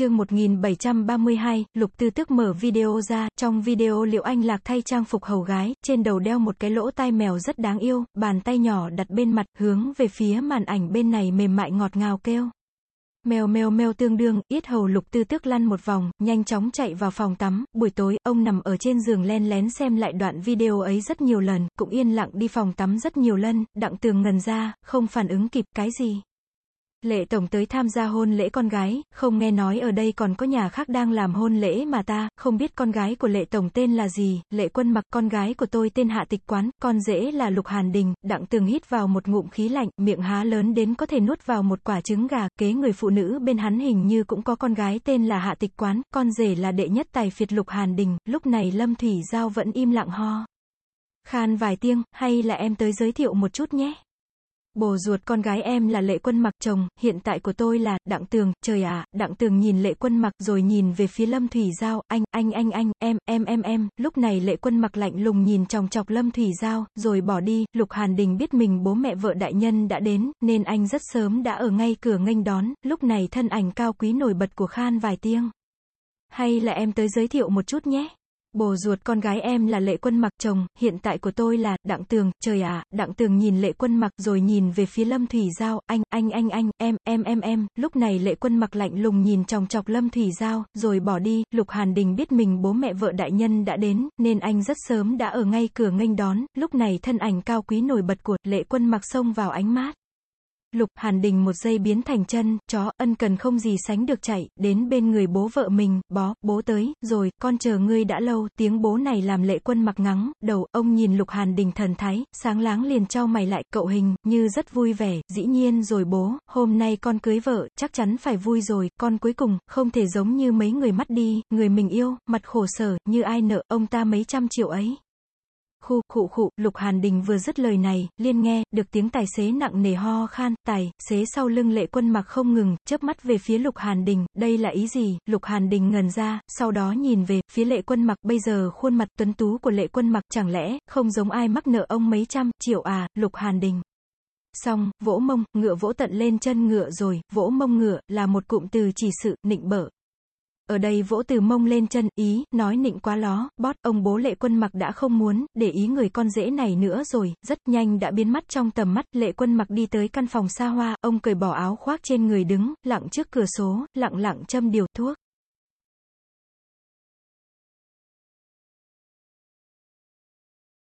chương 1732, Lục Tư Tức mở video ra, trong video Liệu Anh Lạc thay trang phục hầu gái, trên đầu đeo một cái lỗ tai mèo rất đáng yêu, bàn tay nhỏ đặt bên mặt, hướng về phía màn ảnh bên này mềm mại ngọt ngào kêu. Mèo mèo mèo tương đương, yết hầu lục tư tước lăn một vòng, nhanh chóng chạy vào phòng tắm, buổi tối, ông nằm ở trên giường len lén xem lại đoạn video ấy rất nhiều lần, cũng yên lặng đi phòng tắm rất nhiều lần, đặng tường ngần ra, không phản ứng kịp, cái gì. Lệ Tổng tới tham gia hôn lễ con gái, không nghe nói ở đây còn có nhà khác đang làm hôn lễ mà ta, không biết con gái của Lệ Tổng tên là gì, Lệ Quân mặc con gái của tôi tên Hạ Tịch Quán, con rể là Lục Hàn Đình, đặng tường hít vào một ngụm khí lạnh, miệng há lớn đến có thể nuốt vào một quả trứng gà, kế người phụ nữ bên hắn hình như cũng có con gái tên là Hạ Tịch Quán, con rể là đệ nhất tài phiệt Lục Hàn Đình, lúc này Lâm Thủy Giao vẫn im lặng ho. Khan vài tiếng, hay là em tới giới thiệu một chút nhé. Bồ ruột con gái em là lệ quân mặc chồng, hiện tại của tôi là, đặng tường, trời ạ, đặng tường nhìn lệ quân mặc rồi nhìn về phía lâm thủy giao, anh, anh anh anh, em, em em em, lúc này lệ quân mặc lạnh lùng nhìn chòng chọc lâm thủy giao, rồi bỏ đi, lục hàn đình biết mình bố mẹ vợ đại nhân đã đến, nên anh rất sớm đã ở ngay cửa nghênh đón, lúc này thân ảnh cao quý nổi bật của Khan vài tiếng. Hay là em tới giới thiệu một chút nhé. Bồ ruột con gái em là lệ quân mặc chồng, hiện tại của tôi là, đặng tường, trời ạ, đặng tường nhìn lệ quân mặc rồi nhìn về phía lâm thủy giao, anh, anh anh anh, em, em em em, lúc này lệ quân mặc lạnh lùng nhìn chòng chọc lâm thủy giao, rồi bỏ đi, lục hàn đình biết mình bố mẹ vợ đại nhân đã đến, nên anh rất sớm đã ở ngay cửa nghênh đón, lúc này thân ảnh cao quý nổi bật của lệ quân mặc xông vào ánh mát. Lục Hàn Đình một giây biến thành chân, chó, ân cần không gì sánh được chạy, đến bên người bố vợ mình, bó, bố tới, rồi, con chờ ngươi đã lâu, tiếng bố này làm lệ quân mặc ngắng, đầu, ông nhìn Lục Hàn Đình thần thái, sáng láng liền trao mày lại, cậu hình, như rất vui vẻ, dĩ nhiên rồi bố, hôm nay con cưới vợ, chắc chắn phải vui rồi, con cuối cùng, không thể giống như mấy người mắt đi, người mình yêu, mặt khổ sở, như ai nợ, ông ta mấy trăm triệu ấy. Khu, khụ khụ, Lục Hàn Đình vừa dứt lời này, liên nghe, được tiếng tài xế nặng nề ho khan, tài, xế sau lưng lệ quân mặc không ngừng, chớp mắt về phía Lục Hàn Đình, đây là ý gì, Lục Hàn Đình ngần ra, sau đó nhìn về, phía lệ quân mặc, bây giờ khuôn mặt tuấn tú của lệ quân mặc chẳng lẽ, không giống ai mắc nợ ông mấy trăm, triệu à, Lục Hàn Đình. Xong, vỗ mông, ngựa vỗ tận lên chân ngựa rồi, vỗ mông ngựa, là một cụm từ chỉ sự, nịnh bợ, ở đây vỗ từ mông lên chân, ý, nói nịnh quá ló, bót, ông bố lệ quân mặc đã không muốn, để ý người con rể này nữa rồi, rất nhanh đã biến mất trong tầm mắt, lệ quân mặc đi tới căn phòng xa hoa, ông cởi bỏ áo khoác trên người đứng, lặng trước cửa số, lặng lặng châm điều thuốc.